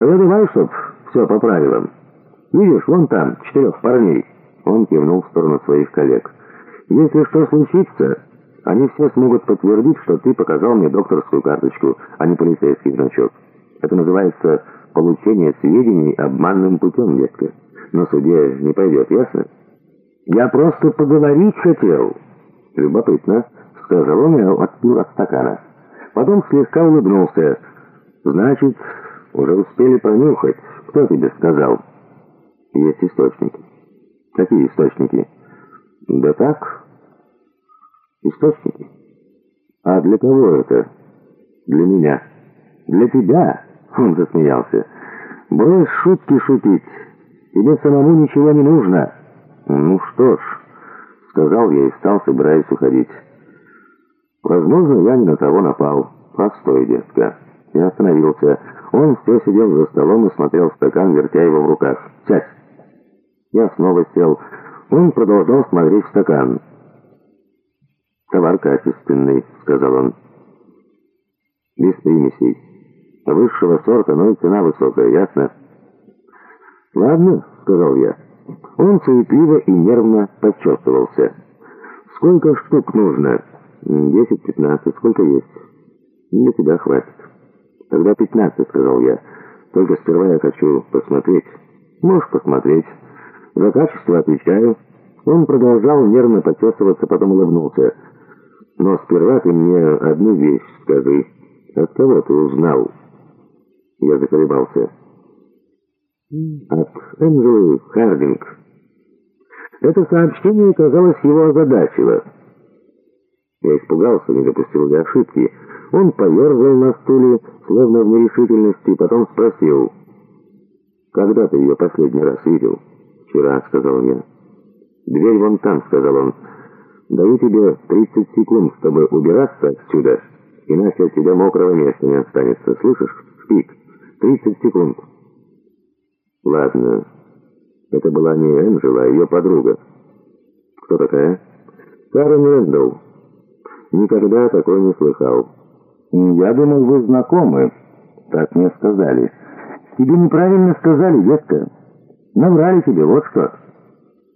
«Я давай, чтоб все по правилам. Видишь, вон там, четырех парней». Он кивнул в сторону своих коллег. «Если что случится, они все смогут подтвердить, что ты показал мне докторскую карточку, а не полицейский значок. Это называется получение сведений обманным путем, детка. На суде не пойдет, ясно?» «Я просто поговорить хотел». «Любопытно», — сказал он и отпил от стакана. Потом слегка улыбнулся. «Значит, уже успели пронюхать. Кто тебе сказал?» «Есть источники». «Какие источники?» «Да так, источники». «А для кого это?» «Для меня». «Для тебя?» — он засмеялся. «Брось шутки шутить. Тебе самому ничего не нужно». «Ну что ж», — сказал я и встал, собираясь уходить. «Возможно, я не на того напал. Постой, детка». Я остановился. Он все сидел за столом и смотрел в стакан, вертя его в руках. «Сядь!» Я снова сел. Он продолжал смотреть в стакан. «Товар качественный», — сказал он. «Без примесей. Высшего сорта, но и цена высокая, ясно?» «Ладно», — сказал я. Он суетливо и нервно подчеркивался. «Сколько штук нужно?» «Десять-пятнадцать. Сколько есть?» «Для тебя хватит». «Тогда пятнадцать», — сказал я. «Только сперва я хочу посмотреть». «Можешь посмотреть». «За качество отвечаю». Он продолжал нервно почесываться, потом улыбнулся. «Но сперва ты мне одну вещь скажи. От кого ты узнал?» Я заколебался. «От Энджелы Хардинг». Это сообщение, казалось, его озадачило. Я испугался, не допустил ли ошибки. Он поерзал на стуле, словно в нерешительности, потом спросил. «Когда ты ее последний раз видел?» «Вчера», — сказал я. «Дверь вон там», — сказал он. «Даю тебе 30 секунд, чтобы убираться отсюда, иначе от тебя мокрого места не останется. Слышишь? Спик. 30 секунд». «Ладно. Это была не Энджела, а ее подруга». «Кто такая?» «Карен Рэндалл. Никогда такой не слыхал». «Я думал, вы знакомы», — так мне сказали. «Тебе неправильно сказали, детка. Наврали тебе, вот что».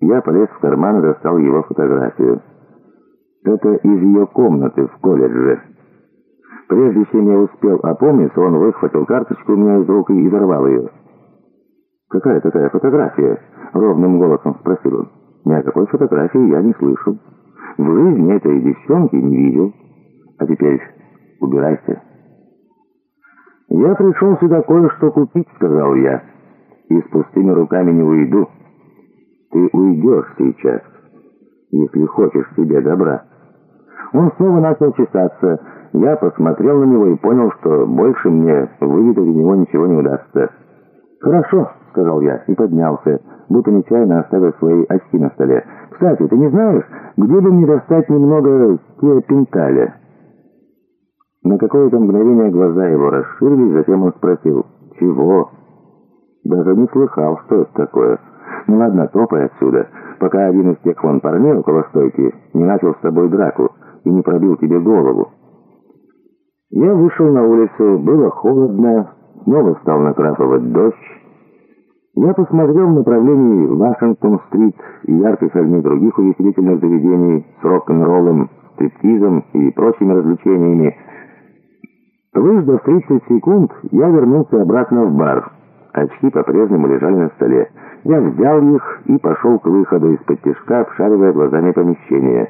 Я полез в карман и достал его фотографию. Это из ее комнаты в колледже. Прежде чем я успел опомниться, он выхватил карточку у меня из рук и изорвал ее. «Какая такая фотография?» — ровным голосом спросил он. «Ни о какой фотографии я не слышу. В жизни этой девчонки не видел. А теперь убирайся». «Я пришел сюда кое-что купить», — сказал я. «И с пустыми руками не уйду. Ты уйдешь сейчас, если хочешь себе добра». Он снова начал чесаться. Я посмотрел на него и понял, что больше мне выведать у него ничего не удастся. «Хорошо», — сказал я и поднялся, будто нечаянно оставил свои очки на столе. «Кстати, ты не знаешь, где бы мне достать немного теопенталя?» На какое-то мгновение глаза его расширились, затем он спросил «Чего?» Даже не слыхал, что это такое. Ну ладно, топай отсюда, пока один из тех вон парней около стойки не начал с тобой драку и не пробил тебе голову. Я вышел на улицу, было холодно, снова стал накрапывать дождь. Я посмотрел в направлении Вашингтон-стрит и ярких огней других увеселительных заведений с рок-н-роллом, стриптизом и прочими развлечениями, Выждав 30 секунд, я вернулся обратно в бар. Очки по-прежнему лежали на столе. Я взял их и пошел к выходу из-под тяжка, обшаривая глазами помещение.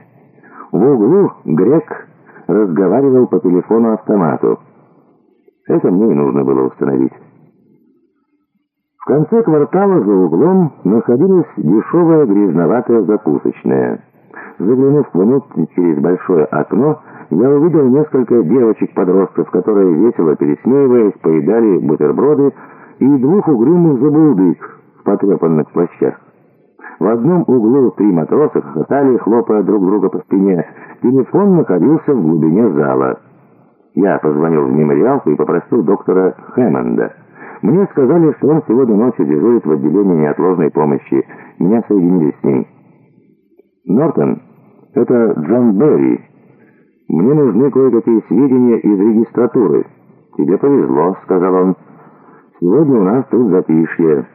В углу Грек разговаривал по телефону-автомату. Это мне и нужно было установить. В конце квартала за углом находилась дешевая грязноватая закусочная. Заглянув внутрь через большое окно, я увидел несколько девочек-подростков, которые, весело пересмеиваясь, поедали бутерброды, и двух угрюмых забулдык в потрепанных плащах. В одном углу три матроса хохотали, хлопая друг друга по спине. Телефон находился в глубине зала. Я позвонил в мемориалку и попросил доктора Хэммонда. Мне сказали, что он сегодня ночью дежурит в отделении неотложной помощи. Меня соединили с ним. «Нортон, это Джон Берри». Мне нужны кое-какие сведения из регистратуры. Тебе повезло, сказал он. Сегодня у нас тут затишье.